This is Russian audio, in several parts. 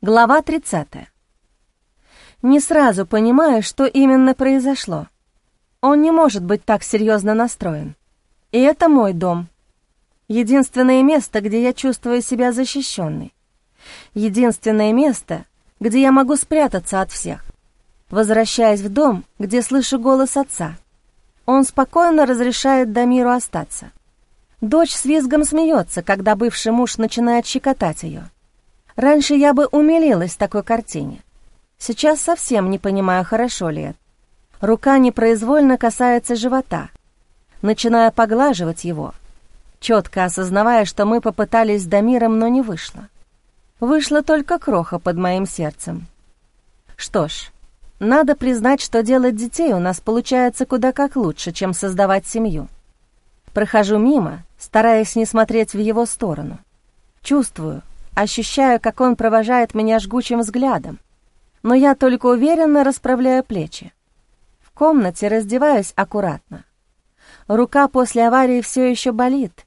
Глава 30. Не сразу понимаю, что именно произошло. Он не может быть так серьезно настроен. И это мой дом. Единственное место, где я чувствую себя защищенной. Единственное место, где я могу спрятаться от всех. Возвращаясь в дом, где слышу голос отца, он спокойно разрешает Дамиру остаться. Дочь с визгом смеется, когда бывший муж начинает щекотать ее. Раньше я бы умилилась такой картине. Сейчас совсем не понимаю, хорошо ли это. Рука непроизвольно касается живота, начиная поглаживать его, четко осознавая, что мы попытались с Дамиром, но не вышло. Вышло только кроха под моим сердцем. Что ж, надо признать, что делать детей у нас получается куда как лучше, чем создавать семью. Прохожу мимо, стараясь не смотреть в его сторону. Чувствую, ощущаю, как он провожает меня жгучим взглядом, но я только уверенно расправляю плечи. В комнате раздеваюсь аккуратно. Рука после аварии все еще болит,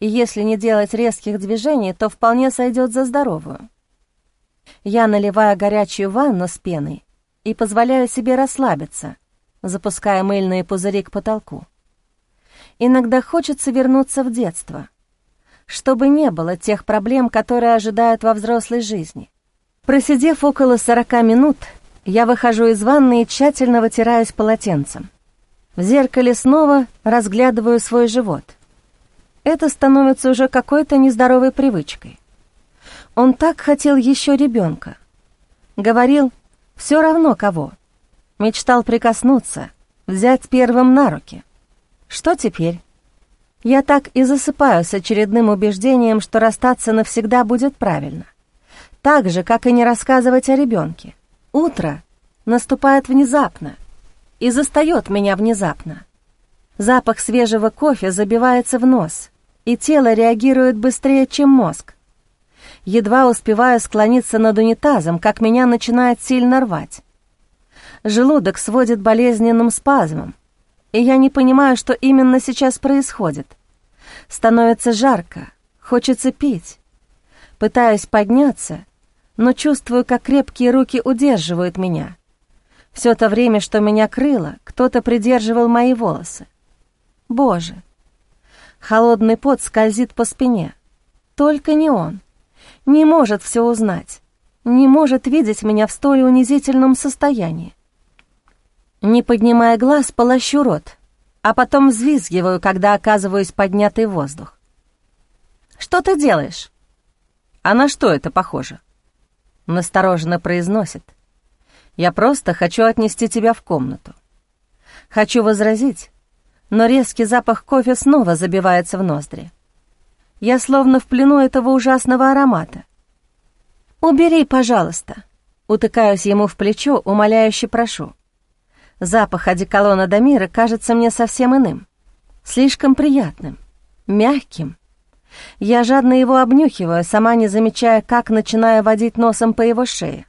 и если не делать резких движений, то вполне сойдет за здоровую. Я наливаю горячую ванну с пеной и позволяю себе расслабиться, запуская мыльные пузыри к потолку. Иногда хочется вернуться в детство — чтобы не было тех проблем, которые ожидают во взрослой жизни. Просидев около 40 минут, я выхожу из ванны и тщательно вытираюсь полотенцем. В зеркале снова разглядываю свой живот. Это становится уже какой-то нездоровой привычкой. Он так хотел еще ребенка. Говорил, все равно кого. Мечтал прикоснуться, взять первым на руки. Что теперь? Я так и засыпаю с очередным убеждением, что расстаться навсегда будет правильно. Так же, как и не рассказывать о ребенке. Утро наступает внезапно и застает меня внезапно. Запах свежего кофе забивается в нос, и тело реагирует быстрее, чем мозг. Едва успеваю склониться над унитазом, как меня начинает сильно рвать. Желудок сводит болезненным спазмом, и я не понимаю, что именно сейчас происходит. Становится жарко, хочется пить. Пытаюсь подняться, но чувствую, как крепкие руки удерживают меня. Все это время, что меня крыло, кто-то придерживал мои волосы. Боже! Холодный пот скользит по спине. Только не он. Не может все узнать. Не может видеть меня в столь унизительном состоянии. Не поднимая глаз, полощу рот, а потом взвизгиваю, когда оказываюсь поднятый в воздух. «Что ты делаешь?» «А на что это похоже?» Настороженно произносит. «Я просто хочу отнести тебя в комнату». Хочу возразить, но резкий запах кофе снова забивается в ноздри. Я словно в плену этого ужасного аромата. «Убери, пожалуйста», утыкаюсь ему в плечо, умоляюще прошу. Запах одеколона Дамира кажется мне совсем иным, слишком приятным, мягким. Я жадно его обнюхиваю, сама не замечая, как начинаю водить носом по его шее.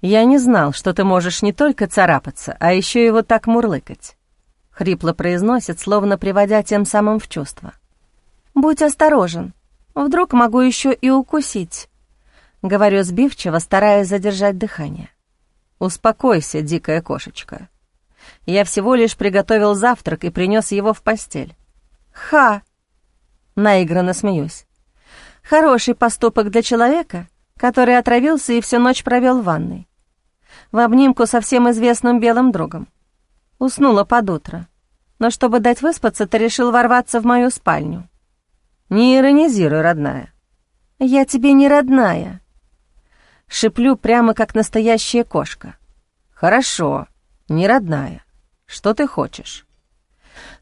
«Я не знал, что ты можешь не только царапаться, а еще его так мурлыкать», — хрипло произносит, словно приводя тем самым в чувство. «Будь осторожен, вдруг могу еще и укусить», — говорю сбивчиво, стараясь задержать дыхание. «Успокойся, дикая кошечка. Я всего лишь приготовил завтрак и принес его в постель». «Ха!» — наигранно смеюсь. «Хороший поступок для человека, который отравился и всю ночь провел в ванной. В обнимку со всем известным белым другом. Уснула под утро. Но чтобы дать выспаться, ты решил ворваться в мою спальню». «Не иронизируй, родная». «Я тебе не родная», Шиплю прямо как настоящая кошка. «Хорошо, не родная. Что ты хочешь?»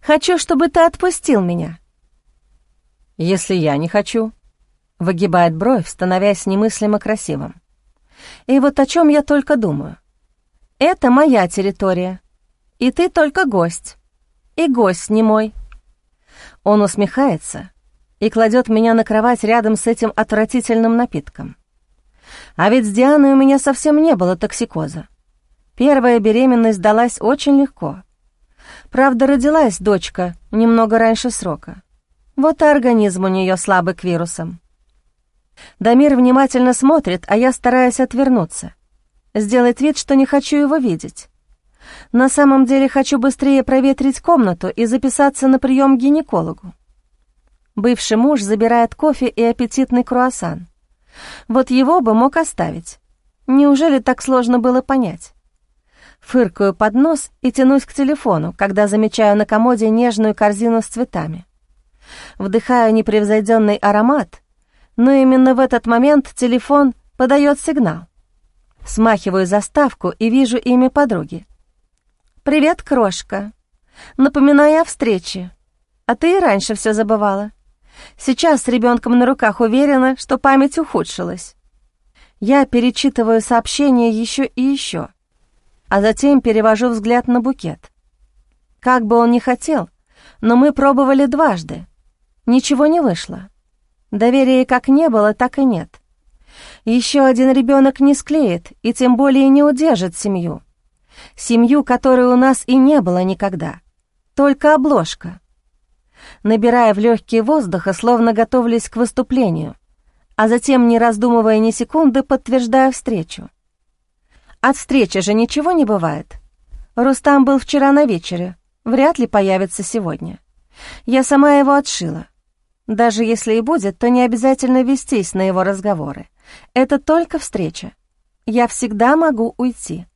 «Хочу, чтобы ты отпустил меня». «Если я не хочу», — выгибает бровь, становясь немыслимо красивым. «И вот о чем я только думаю. Это моя территория, и ты только гость, и гость не мой». Он усмехается и кладет меня на кровать рядом с этим отвратительным напитком. А ведь с Дианой у меня совсем не было токсикоза. Первая беременность далась очень легко. Правда, родилась дочка немного раньше срока. Вот и организм у нее слабый к вирусам. Дамир внимательно смотрит, а я стараюсь отвернуться. Сделать вид, что не хочу его видеть. На самом деле хочу быстрее проветрить комнату и записаться на прием к гинекологу. Бывший муж забирает кофе и аппетитный круассан. Вот его бы мог оставить. Неужели так сложно было понять? Фыркаю под нос и тянусь к телефону, когда замечаю на комоде нежную корзину с цветами. Вдыхаю непревзойденный аромат, но именно в этот момент телефон подает сигнал. Смахиваю заставку и вижу имя подруги. «Привет, крошка. Напоминаю о встрече. А ты и раньше все забывала. Сейчас с ребенком на руках уверена, что память ухудшилась. Я перечитываю сообщение еще и еще, а затем перевожу взгляд на букет. Как бы он ни хотел, но мы пробовали дважды. Ничего не вышло. Доверия как не было, так и нет. Еще один ребенок не склеит и тем более не удержит семью. Семью, которой у нас и не было никогда. Только обложка. Набирая в легкие воздуха, словно готовились к выступлению — а затем, не раздумывая ни секунды, подтверждаю встречу. От встречи же ничего не бывает. Рустам был вчера на вечере, вряд ли появится сегодня. Я сама его отшила. Даже если и будет, то не обязательно вестись на его разговоры. Это только встреча. Я всегда могу уйти.